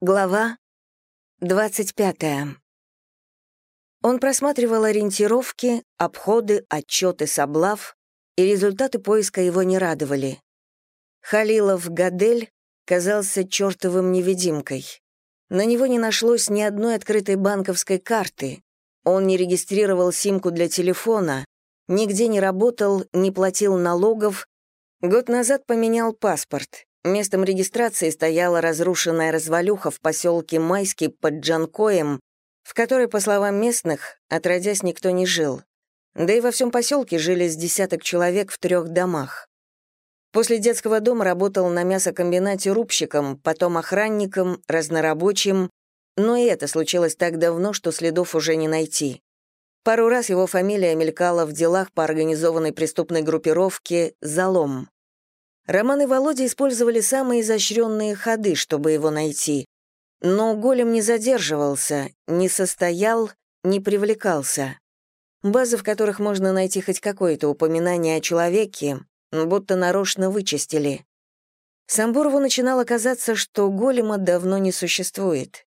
Глава 25. Он просматривал ориентировки, обходы, отчеты с облав, и результаты поиска его не радовали. Халилов Гадель казался чертовым невидимкой. На него не нашлось ни одной открытой банковской карты. Он не регистрировал симку для телефона, нигде не работал, не платил налогов. Год назад поменял паспорт. Местом регистрации стояла разрушенная развалюха в поселке Майский под Джанкоем, в которой, по словам местных, отродясь никто не жил. Да и во всем поселке жили с десяток человек в трех домах. После детского дома работал на мясокомбинате рубщиком, потом охранником, разнорабочим, но и это случилось так давно, что следов уже не найти. Пару раз его фамилия мелькала в делах по организованной преступной группировке «Залом». Роман и Володя использовали самые изощренные ходы, чтобы его найти. Но голем не задерживался, не состоял, не привлекался. Базы, в которых можно найти хоть какое-то упоминание о человеке, будто нарочно вычистили. Самбурову начинало казаться, что голема давно не существует.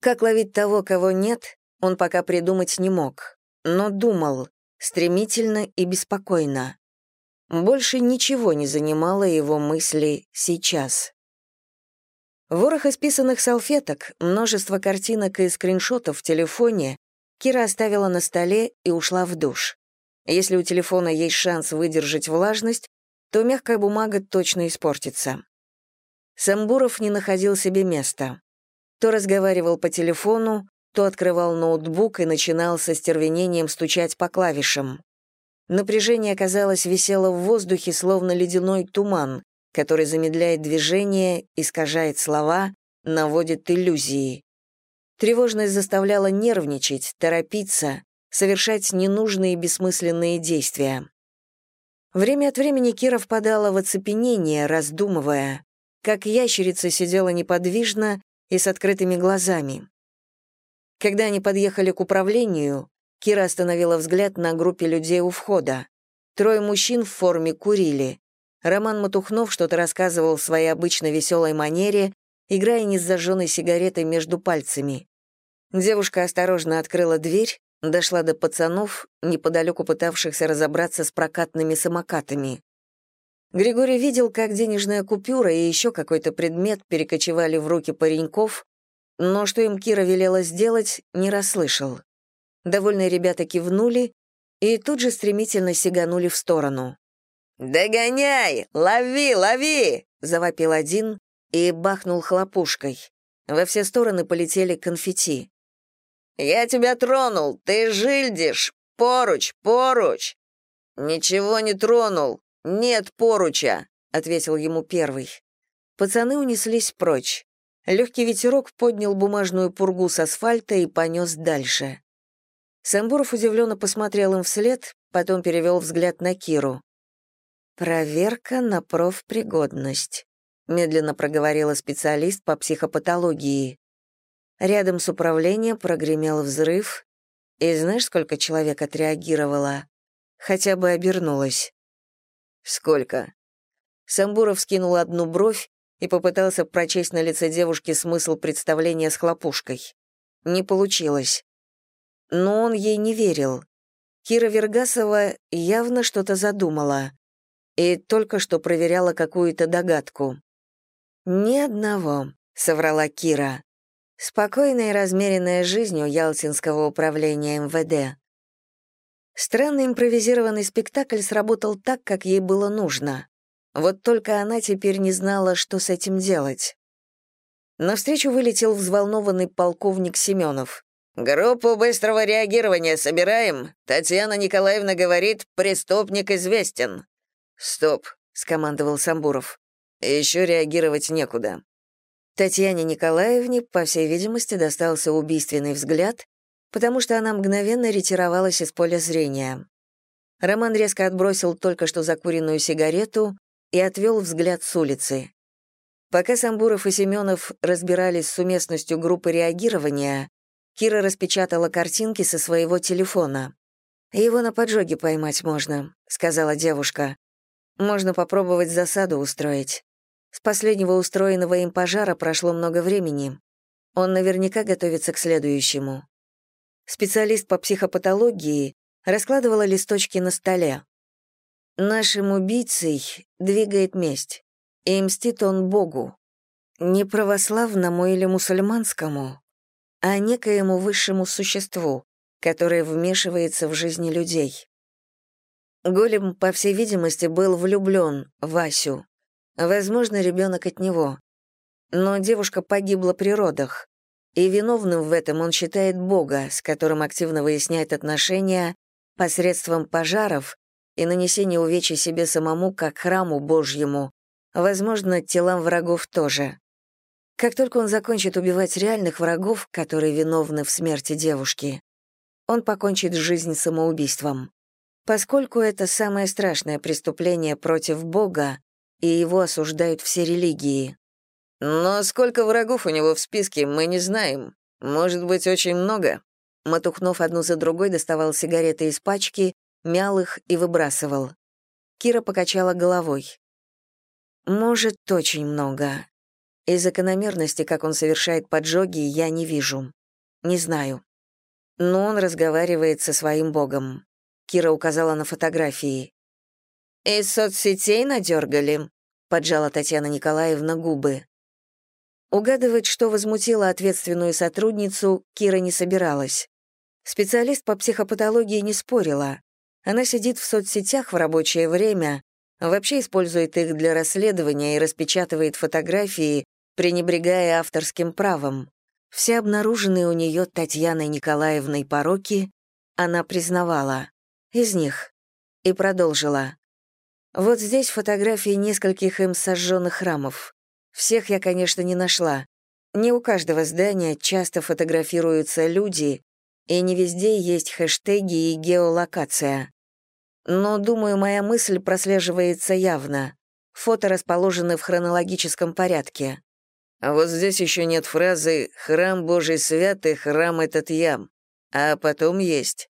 Как ловить того, кого нет, он пока придумать не мог, но думал, стремительно и беспокойно. Больше ничего не занимало его мысли сейчас. Ворох исписанных салфеток, множество картинок и скриншотов в телефоне Кира оставила на столе и ушла в душ. Если у телефона есть шанс выдержать влажность, то мягкая бумага точно испортится. Самбуров не находил себе места. То разговаривал по телефону, то открывал ноутбук и начинал со стервенением стучать по клавишам. Напряжение, казалось, висело в воздухе, словно ледяной туман, который замедляет движение, искажает слова, наводит иллюзии. Тревожность заставляла нервничать, торопиться, совершать ненужные бессмысленные действия. Время от времени Кира впадала в оцепенение, раздумывая, как ящерица сидела неподвижно и с открытыми глазами. Когда они подъехали к управлению, Кира остановила взгляд на группе людей у входа. Трое мужчин в форме курили. Роман Матухнов что-то рассказывал в своей обычно веселой манере, играя не с зажженной сигаретой между пальцами. Девушка осторожно открыла дверь, дошла до пацанов, неподалеку пытавшихся разобраться с прокатными самокатами. Григорий видел, как денежная купюра и еще какой-то предмет перекочевали в руки пареньков, но что им Кира велела сделать, не расслышал. Довольные ребята кивнули и тут же стремительно сиганули в сторону. «Догоняй! Лови, лови!» — завопил один и бахнул хлопушкой. Во все стороны полетели конфетти. «Я тебя тронул! Ты жильдишь! Поруч, поруч!» «Ничего не тронул! Нет поруча!» — ответил ему первый. Пацаны унеслись прочь. Легкий ветерок поднял бумажную пургу с асфальта и понес дальше. Самбуров удивленно посмотрел им вслед, потом перевел взгляд на Киру. «Проверка на профпригодность», — медленно проговорила специалист по психопатологии. Рядом с управлением прогремел взрыв, и знаешь, сколько человек отреагировало? Хотя бы обернулось. «Сколько?» Самбуров скинул одну бровь и попытался прочесть на лице девушки смысл представления с хлопушкой. Не получилось но он ей не верил. Кира Вергасова явно что-то задумала и только что проверяла какую-то догадку. «Ни одного», — соврала Кира. «Спокойная и размеренная жизнь у Ялтинского управления МВД». Странный импровизированный спектакль сработал так, как ей было нужно. Вот только она теперь не знала, что с этим делать. Навстречу вылетел взволнованный полковник Семенов. «Группу быстрого реагирования собираем. Татьяна Николаевна говорит, преступник известен». «Стоп», — скомандовал Самбуров. «Еще реагировать некуда». Татьяне Николаевне, по всей видимости, достался убийственный взгляд, потому что она мгновенно ретировалась из поля зрения. Роман резко отбросил только что закуренную сигарету и отвел взгляд с улицы. Пока Самбуров и Семенов разбирались с уместностью группы реагирования, Кира распечатала картинки со своего телефона. «Его на поджоге поймать можно», — сказала девушка. «Можно попробовать засаду устроить. С последнего устроенного им пожара прошло много времени. Он наверняка готовится к следующему. Специалист по психопатологии раскладывала листочки на столе. Нашим убийцей двигает месть, и мстит он Богу. Не православному или мусульманскому, а некоему высшему существу, которое вмешивается в жизни людей. Голем, по всей видимости, был влюблен в Васю. Возможно, ребенок от него. Но девушка погибла при родах, и виновным в этом он считает Бога, с которым активно выясняет отношения посредством пожаров и нанесения увечий себе самому как храму Божьему, возможно, телам врагов тоже. Как только он закончит убивать реальных врагов, которые виновны в смерти девушки, он покончит жизнь самоубийством. Поскольку это самое страшное преступление против Бога, и его осуждают все религии. Но сколько врагов у него в списке, мы не знаем. Может быть, очень много. Матухнов одну за другой доставал сигареты из пачки, мял их и выбрасывал. Кира покачала головой. Может, очень много. И закономерности, как он совершает поджоги, я не вижу. Не знаю. Но он разговаривает со своим богом. Кира указала на фотографии. «Из соцсетей надергали», — поджала Татьяна Николаевна губы. Угадывать, что возмутило ответственную сотрудницу, Кира не собиралась. Специалист по психопатологии не спорила. Она сидит в соцсетях в рабочее время, вообще использует их для расследования и распечатывает фотографии, пренебрегая авторским правом. Все обнаруженные у нее Татьяной Николаевной пороки она признавала. Из них. И продолжила. Вот здесь фотографии нескольких им сожженных храмов. Всех я, конечно, не нашла. Не у каждого здания часто фотографируются люди, и не везде есть хэштеги и геолокация. Но, думаю, моя мысль прослеживается явно. Фото расположены в хронологическом порядке. А вот здесь еще нет фразы «Храм Божий святый, храм этот ям», а потом есть.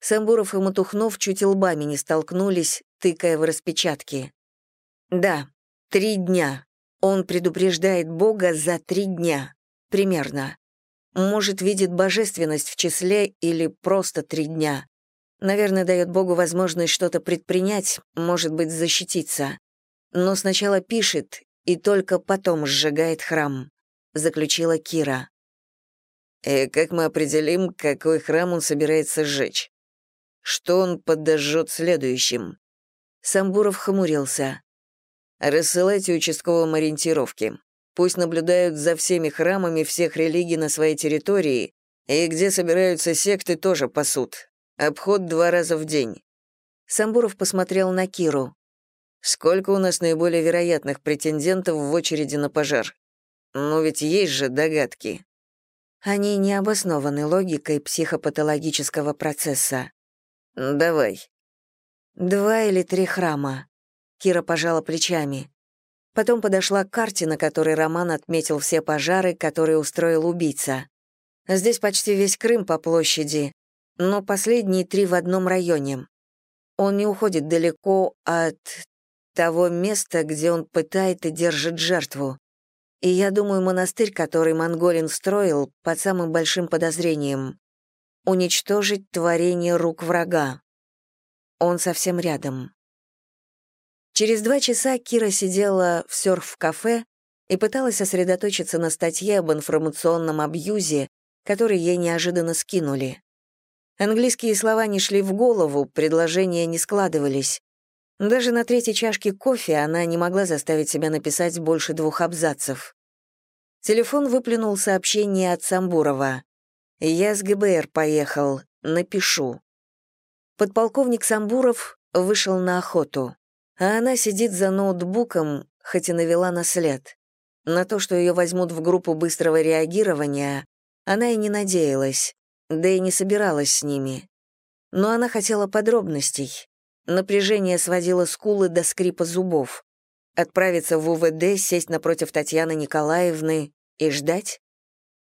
Самбуров и Матухнов чуть лбами не столкнулись, тыкая в распечатки. Да, три дня. Он предупреждает Бога за три дня. Примерно. Может, видит божественность в числе или просто три дня. Наверное, дает Богу возможность что-то предпринять, может быть, защититься. Но сначала пишет и только потом сжигает храм, заключила Кира. И э, как мы определим, какой храм он собирается сжечь? Что он подожжет следующим? Самбуров хмурился. Рассылайте участковым ориентировки. Пусть наблюдают за всеми храмами всех религий на своей территории, и где собираются секты, тоже пасут. Обход два раза в день. Самбуров посмотрел на Киру. Сколько у нас наиболее вероятных претендентов в очереди на пожар? Ну ведь есть же догадки. Они не обоснованы логикой психопатологического процесса. Давай. Два или три храма. Кира пожала плечами. Потом подошла к карте, на которой Роман отметил все пожары, которые устроил убийца. Здесь почти весь Крым по площади, но последние три в одном районе. Он не уходит далеко от того места, где он пытает и держит жертву. И я думаю, монастырь, который Монголин строил, под самым большим подозрением — уничтожить творение рук врага. Он совсем рядом. Через два часа Кира сидела в серф-кафе и пыталась сосредоточиться на статье об информационном абьюзе, который ей неожиданно скинули. Английские слова не шли в голову, предложения не складывались. Даже на третьей чашке кофе она не могла заставить себя написать больше двух абзацев. Телефон выплюнул сообщение от Самбурова. «Я с ГБР поехал. Напишу». Подполковник Самбуров вышел на охоту а она сидит за ноутбуком, хоть и навела на след. На то, что ее возьмут в группу быстрого реагирования, она и не надеялась, да и не собиралась с ними. Но она хотела подробностей. Напряжение сводило скулы до скрипа зубов. Отправиться в УВД, сесть напротив Татьяны Николаевны и ждать?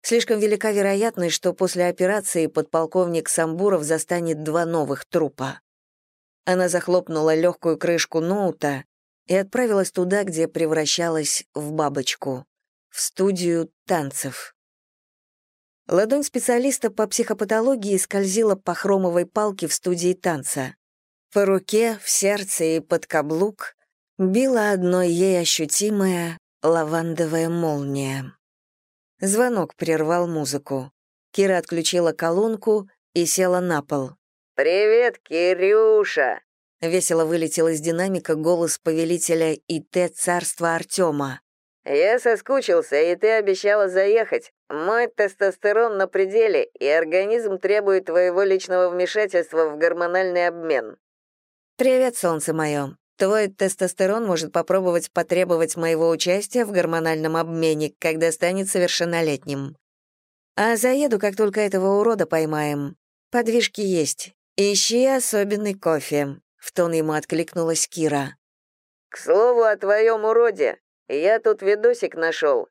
Слишком велика вероятность, что после операции подполковник Самбуров застанет два новых трупа. Она захлопнула легкую крышку ноута и отправилась туда, где превращалась в бабочку, в студию танцев. Ладонь специалиста по психопатологии скользила по хромовой палке в студии танца. По руке, в сердце и под каблук била одно ей ощутимая лавандовая молния. Звонок прервал музыку. Кира отключила колонку и села на пол. «Привет, Кирюша!» — весело вылетел из динамика голос повелителя ИТ царства Артема. «Я соскучился, и ты обещала заехать. Мой тестостерон на пределе, и организм требует твоего личного вмешательства в гормональный обмен». «Привет, солнце мое. Твой тестостерон может попробовать потребовать моего участия в гормональном обмене, когда станет совершеннолетним. А заеду, как только этого урода поймаем. Подвижки есть. Ищи особенный кофе», — в тон ему откликнулась Кира. «К слову о твоем уроде. Я тут видосик нашел.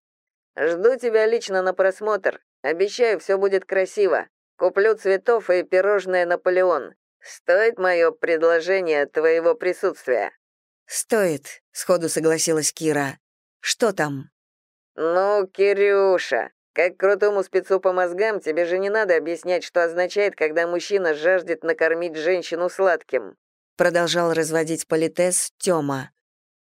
Жду тебя лично на просмотр. Обещаю, все будет красиво. Куплю цветов и пирожное Наполеон. Стоит мое предложение твоего присутствия?» «Стоит», — сходу согласилась Кира. «Что там?» «Ну, Кирюша, как крутому спецу по мозгам, тебе же не надо объяснять, что означает, когда мужчина жаждет накормить женщину сладким», продолжал разводить политес Тёма.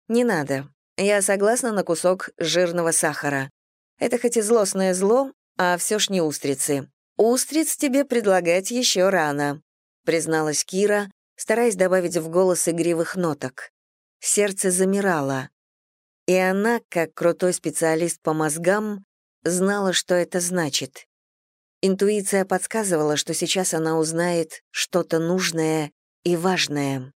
«Не надо. Я согласна на кусок жирного сахара. Это хоть и злостное зло, а все ж не устрицы. Устриц тебе предлагать еще рано», — призналась Кира, стараясь добавить в голос игривых ноток. Сердце замирало. И она, как крутой специалист по мозгам, знала, что это значит. Интуиция подсказывала, что сейчас она узнает что-то нужное и важное.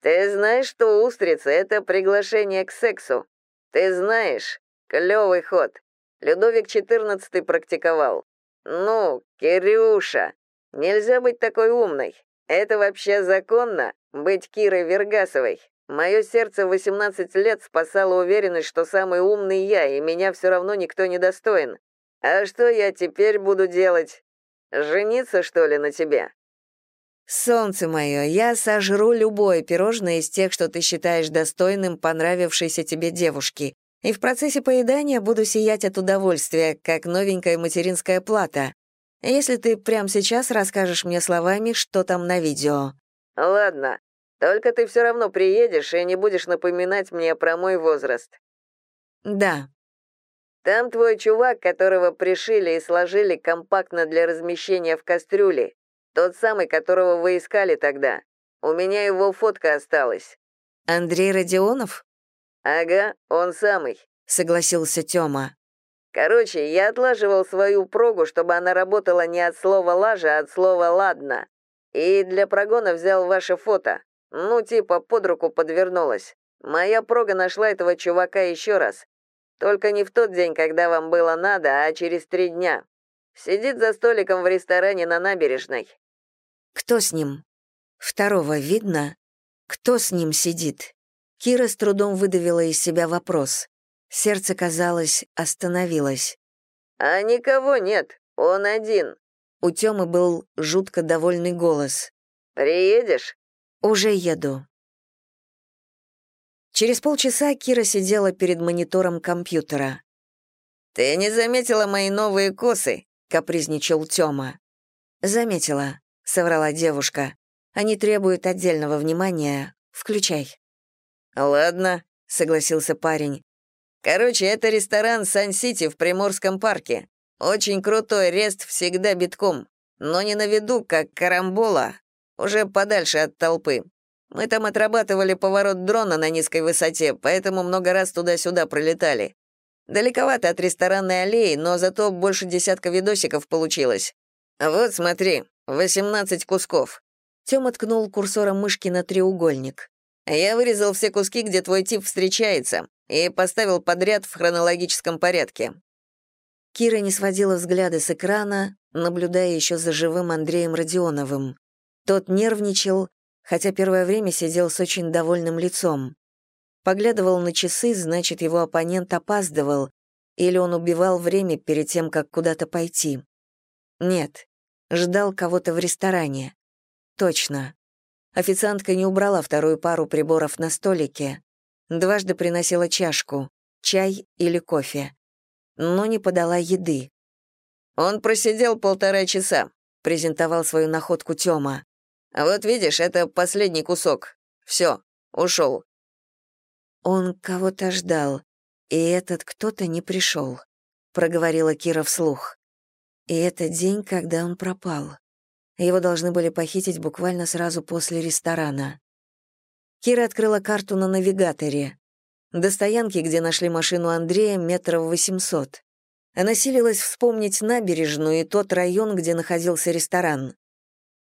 Ты знаешь, что устрица — это приглашение к сексу? Ты знаешь? Клёвый ход. Людовик XIV практиковал. Ну, Кирюша, нельзя быть такой умной. Это вообще законно, быть Кирой Вергасовой. Мое сердце в 18 лет спасало уверенность, что самый умный я, и меня все равно никто не достоин. А что я теперь буду делать? Жениться, что ли, на тебе? «Солнце мое, я сожру любое пирожное из тех, что ты считаешь достойным понравившейся тебе девушки, и в процессе поедания буду сиять от удовольствия, как новенькая материнская плата, если ты прямо сейчас расскажешь мне словами, что там на видео». «Ладно, только ты все равно приедешь и не будешь напоминать мне про мой возраст». «Да». «Там твой чувак, которого пришили и сложили компактно для размещения в кастрюле, тот самый, которого вы искали тогда. У меня его фотка осталась». «Андрей Родионов?» «Ага, он самый», — согласился Тёма. «Короче, я отлаживал свою прогу, чтобы она работала не от слова «лажа», а от слова «ладно». И для прогона взял ваше фото. Ну, типа, под руку подвернулась. Моя прога нашла этого чувака еще раз. Только не в тот день, когда вам было надо, а через три дня. Сидит за столиком в ресторане на набережной. Кто с ним? Второго видно? Кто с ним сидит? Кира с трудом выдавила из себя вопрос. Сердце, казалось, остановилось. «А никого нет, он один». У Тёмы был жутко довольный голос. «Приедешь?» «Уже еду». Через полчаса Кира сидела перед монитором компьютера. «Ты не заметила мои новые косы?» — капризничал Тёма. «Заметила. — соврала девушка. «Они требуют отдельного внимания. Включай». «Ладно», — согласился парень. «Короче, это ресторан Сан-Сити в Приморском парке. Очень крутой, рест всегда битком, но не на виду, как карамбола, уже подальше от толпы. Мы там отрабатывали поворот дрона на низкой высоте, поэтому много раз туда-сюда пролетали. Далековато от ресторанной аллеи, но зато больше десятка видосиков получилось. Вот смотри, «Восемнадцать кусков». Тёма ткнул курсором мышки на треугольник. «Я вырезал все куски, где твой тип встречается, и поставил подряд в хронологическом порядке». Кира не сводила взгляды с экрана, наблюдая еще за живым Андреем Родионовым. Тот нервничал, хотя первое время сидел с очень довольным лицом. Поглядывал на часы, значит, его оппонент опаздывал, или он убивал время перед тем, как куда-то пойти. Нет, Ждал кого-то в ресторане. Точно. Официантка не убрала вторую пару приборов на столике. Дважды приносила чашку, чай или кофе. Но не подала еды. Он просидел полтора часа, презентовал свою находку Тёма. Вот видишь, это последний кусок. Все, ушел. Он кого-то ждал, и этот кто-то не пришел, проговорила Кира вслух. И это день, когда он пропал. Его должны были похитить буквально сразу после ресторана. Кира открыла карту на навигаторе. До стоянки, где нашли машину Андрея, метров восемьсот. Она силилась вспомнить набережную и тот район, где находился ресторан.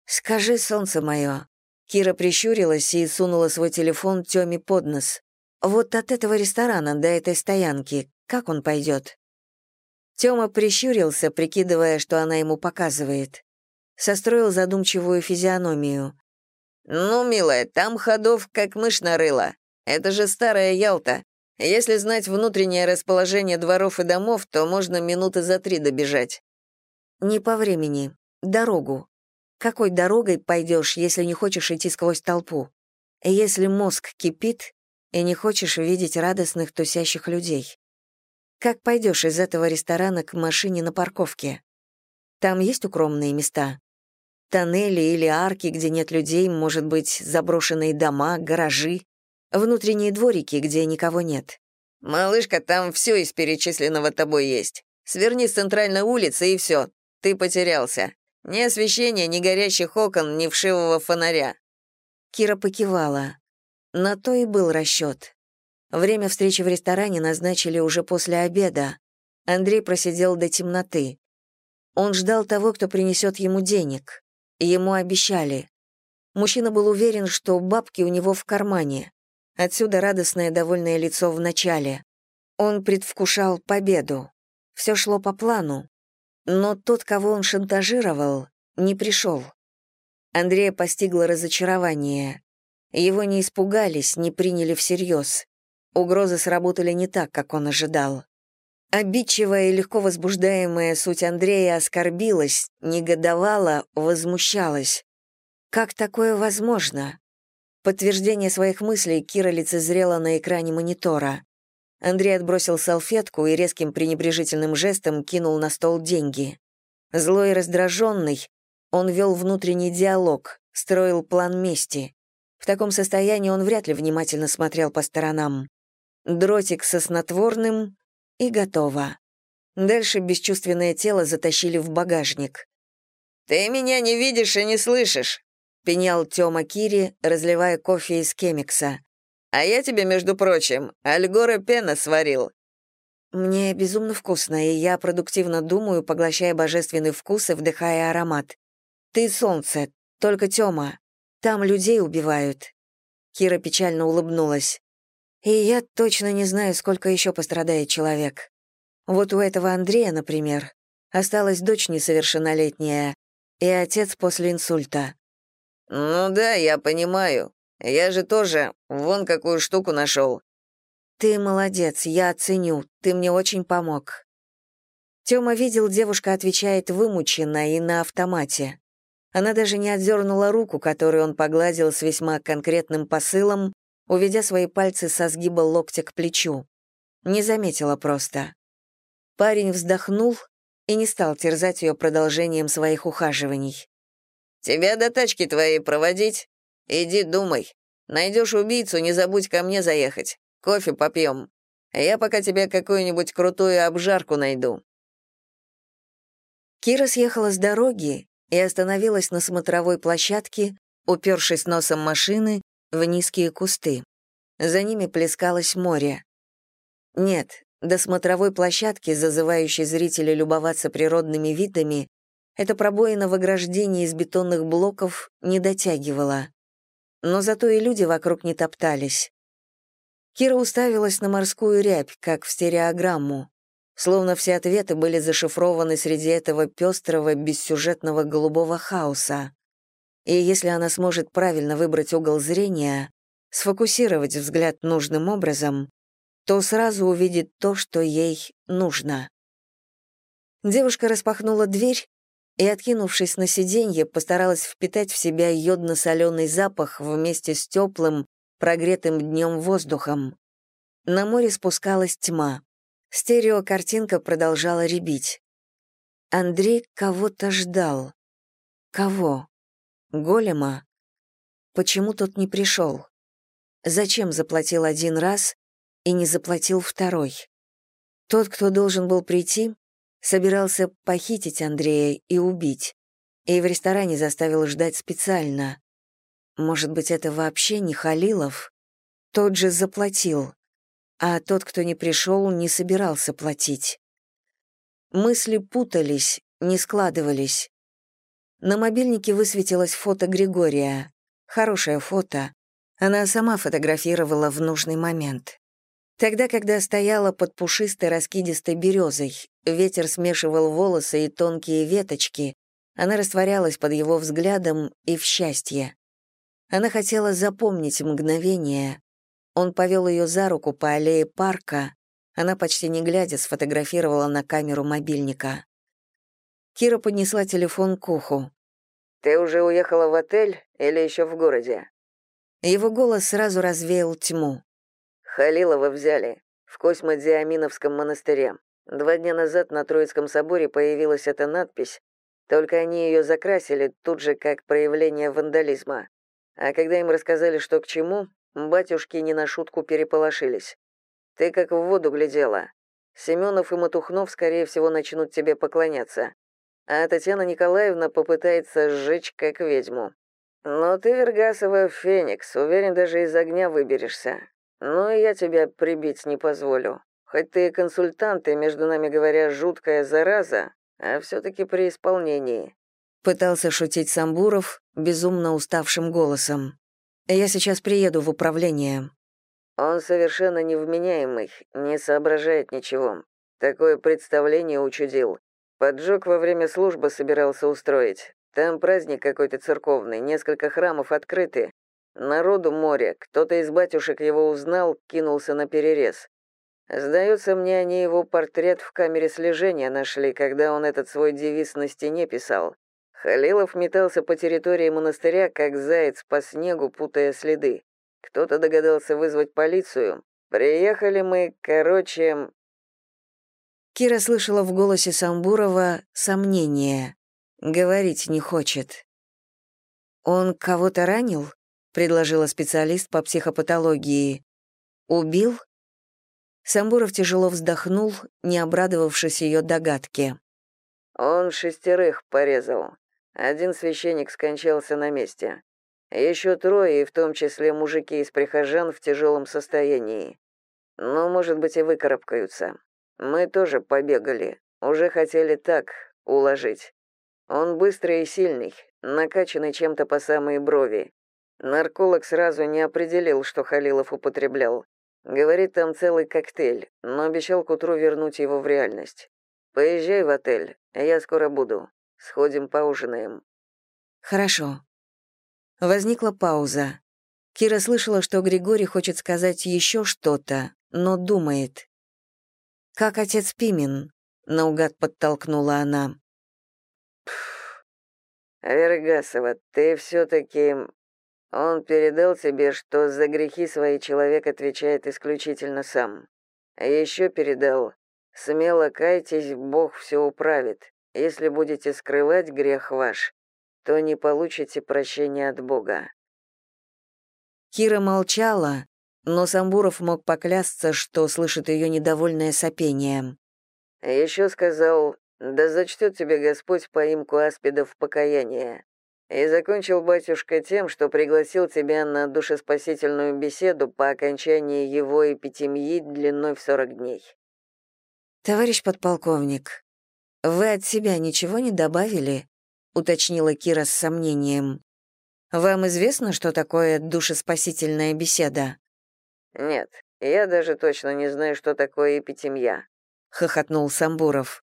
«Скажи, солнце мое». Кира прищурилась и сунула свой телефон Тёме под нос. «Вот от этого ресторана до этой стоянки, как он пойдет?» Тёма прищурился, прикидывая, что она ему показывает. Состроил задумчивую физиономию. «Ну, милая, там ходов как мышь нарыла. Это же старая Ялта. Если знать внутреннее расположение дворов и домов, то можно минуты за три добежать». «Не по времени. Дорогу. Какой дорогой пойдешь, если не хочешь идти сквозь толпу? Если мозг кипит и не хочешь видеть радостных тусящих людей? Как пойдешь из этого ресторана к машине на парковке? Там есть укромные места? Тоннели или арки, где нет людей, может быть, заброшенные дома, гаражи, внутренние дворики, где никого нет. «Малышка, там все из перечисленного тобой есть. Сверни с центральной улицы, и все. Ты потерялся. Ни освещения, ни горящих окон, ни вшивого фонаря». Кира покивала. На то и был расчет. Время встречи в ресторане назначили уже после обеда. Андрей просидел до темноты. Он ждал того, кто принесет ему денег. Ему обещали. Мужчина был уверен, что бабки у него в кармане. Отсюда радостное довольное лицо в начале. Он предвкушал победу. Все шло по плану. Но тот, кого он шантажировал, не пришел. Андрея постигло разочарование. Его не испугались, не приняли всерьез. Угрозы сработали не так, как он ожидал. Обидчивая и легко возбуждаемая суть Андрея оскорбилась, негодовала, возмущалась. Как такое возможно? Подтверждение своих мыслей Кира лицезрела на экране монитора. Андрей отбросил салфетку и резким пренебрежительным жестом кинул на стол деньги. Злой и раздраженный, он вел внутренний диалог, строил план мести. В таком состоянии он вряд ли внимательно смотрел по сторонам. Дротик со снотворным, и готово. Дальше бесчувственное тело затащили в багажник. «Ты меня не видишь и не слышишь», — пенял Тёма Кири, разливая кофе из кемикса. «А я тебе, между прочим, Альгора Пена сварил». «Мне безумно вкусно, и я продуктивно думаю, поглощая божественный вкус и вдыхая аромат. Ты солнце, только Тёма. Там людей убивают». Кира печально улыбнулась. И я точно не знаю, сколько еще пострадает человек. Вот у этого Андрея, например, осталась дочь несовершеннолетняя и отец после инсульта. «Ну да, я понимаю. Я же тоже вон какую штуку нашел». «Ты молодец, я ценю, ты мне очень помог». Тёма видел, девушка отвечает вымученно и на автомате. Она даже не отдернула руку, которую он погладил с весьма конкретным посылом, уведя свои пальцы со сгиба локтя к плечу. Не заметила просто. Парень вздохнул и не стал терзать ее продолжением своих ухаживаний. «Тебя до тачки твоей проводить? Иди думай. Найдешь убийцу, не забудь ко мне заехать. Кофе попьем. Я пока тебе какую-нибудь крутую обжарку найду». Кира съехала с дороги и остановилась на смотровой площадке, упершись носом машины в низкие кусты. За ними плескалось море. Нет, до смотровой площадки, зазывающей зрителей любоваться природными видами, эта пробоина в ограждении из бетонных блоков не дотягивала. Но зато и люди вокруг не топтались. Кира уставилась на морскую рябь, как в стереограмму, словно все ответы были зашифрованы среди этого пестрого, бессюжетного голубого хаоса. И если она сможет правильно выбрать угол зрения, сфокусировать взгляд нужным образом, то сразу увидит то, что ей нужно. Девушка распахнула дверь и, откинувшись на сиденье, постаралась впитать в себя йодно-соленый запах вместе с теплым, прогретым днем воздухом. На море спускалась тьма. Стереокартинка продолжала ребить. Андрей кого-то ждал. Кого? Голема? Почему тот не пришел? Зачем заплатил один раз и не заплатил второй? Тот, кто должен был прийти, собирался похитить Андрея и убить, и в ресторане заставил ждать специально. Может быть, это вообще не Халилов? Тот же заплатил, а тот, кто не пришел, не собирался платить. Мысли путались, не складывались. На мобильнике высветилось фото Григория. Хорошее фото. Она сама фотографировала в нужный момент. Тогда, когда стояла под пушистой раскидистой березой, ветер смешивал волосы и тонкие веточки, она растворялась под его взглядом и в счастье. Она хотела запомнить мгновение. Он повел ее за руку по аллее парка, она почти не глядя сфотографировала на камеру мобильника. Кира поднесла телефон к уху. «Ты уже уехала в отель или еще в городе?» Его голос сразу развеял тьму. «Халилова взяли. В Космодиаминовском монастыре. Два дня назад на Троицком соборе появилась эта надпись, только они ее закрасили тут же как проявление вандализма. А когда им рассказали, что к чему, батюшки не на шутку переполошились. Ты как в воду глядела. Семенов и Матухнов, скорее всего, начнут тебе поклоняться. А Татьяна Николаевна попытается сжечь как ведьму. Но ты, Вергасова, феникс, уверен, даже из огня выберешься. Ну и я тебя прибить не позволю. Хоть ты и консультант, и, между нами говоря, жуткая зараза, а все-таки при исполнении». Пытался шутить Самбуров безумно уставшим голосом. «Я сейчас приеду в управление. Он совершенно невменяемый, не соображает ничего. Такое представление учудил. Поджог во время службы собирался устроить. Там праздник какой-то церковный, несколько храмов открыты. Народу море, кто-то из батюшек его узнал, кинулся на перерез. Сдается мне, они его портрет в камере слежения нашли, когда он этот свой девиз на стене писал. Халилов метался по территории монастыря, как заяц по снегу, путая следы. Кто-то догадался вызвать полицию. Приехали мы, короче...» Кира слышала в голосе Самбурова сомнение. Говорить не хочет. «Он кого-то ранил?» — предложила специалист по психопатологии. «Убил?» Самбуров тяжело вздохнул, не обрадовавшись ее догадке. «Он шестерых порезал. Один священник скончался на месте. Еще трое, и в том числе мужики из прихожан в тяжелом состоянии. Но, может быть, и выкарабкаются. Мы тоже побегали. Уже хотели так, уложить. Он быстрый и сильный, накачанный чем-то по самые брови. Нарколог сразу не определил, что Халилов употреблял. Говорит, там целый коктейль, но обещал к утру вернуть его в реальность. Поезжай в отель, я скоро буду. Сходим поужинаем. Хорошо, Возникла пауза. Кира слышала, что Григорий хочет сказать еще что-то, но думает. «Как отец Пимен?» — наугад подтолкнула она. «Вергасова, ты все-таки...» Он передал тебе, что за грехи свои человек отвечает исключительно сам. А еще передал, смело кайтесь, Бог все управит. Если будете скрывать грех ваш, то не получите прощения от Бога». Кира молчала, но Самбуров мог поклясться, что слышит ее недовольное сопение. Еще сказал, да зачтет тебе Господь поимку аспидов в покаяние. И закончил батюшка тем, что пригласил тебя на душеспасительную беседу по окончании его эпитемьи длиной в сорок дней. «Товарищ подполковник, вы от себя ничего не добавили?» — уточнила Кира с сомнением. «Вам известно, что такое душеспасительная беседа?» «Нет, я даже точно не знаю, что такое эпитемья», — хохотнул Самбуров.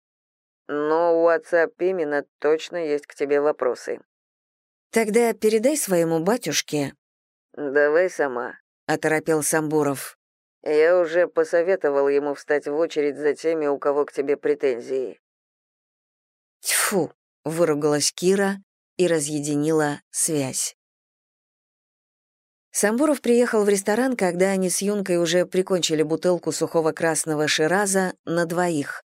«Но у отца Пимена точно есть к тебе вопросы». «Тогда передай своему батюшке». «Давай сама», — оторопел Самбуров. «Я уже посоветовал ему встать в очередь за теми, у кого к тебе претензии». Тьфу, выругалась Кира и разъединила связь. Самбуров приехал в ресторан, когда они с Юнкой уже прикончили бутылку сухого красного шираза на двоих.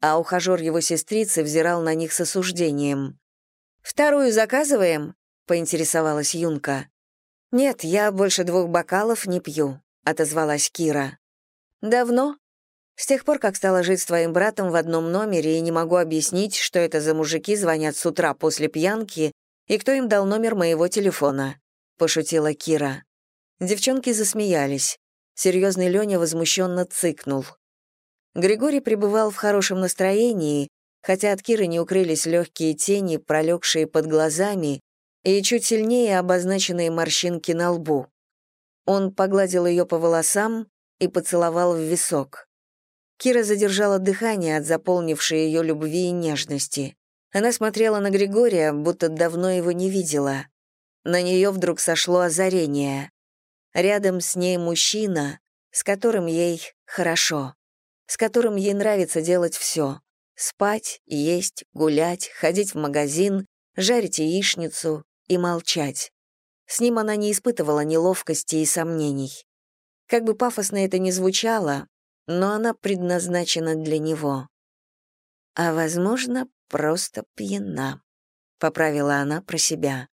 а ухажер его сестрицы взирал на них с осуждением. «Вторую заказываем?» — поинтересовалась Юнка. «Нет, я больше двух бокалов не пью», — отозвалась Кира. «Давно?» «С тех пор, как стала жить с твоим братом в одном номере и не могу объяснить, что это за мужики звонят с утра после пьянки и кто им дал номер моего телефона», — пошутила Кира. Девчонки засмеялись. Серьезный Леня возмущенно цыкнул. Григорий пребывал в хорошем настроении, хотя от Киры не укрылись легкие тени, пролегшие под глазами, и чуть сильнее обозначенные морщинки на лбу. Он погладил ее по волосам и поцеловал в висок. Кира задержала дыхание от заполнившей ее любви и нежности. Она смотрела на Григория, будто давно его не видела. На нее вдруг сошло озарение. Рядом с ней мужчина, с которым ей хорошо, с которым ей нравится делать все — спать, есть, гулять, ходить в магазин, жарить яичницу и молчать. С ним она не испытывала неловкости и сомнений. Как бы пафосно это ни звучало, но она предназначена для него. А, возможно, просто пьяна, — поправила она про себя.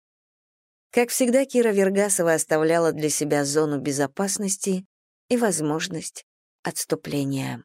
Как всегда, Кира Вергасова оставляла для себя зону безопасности и возможность отступления.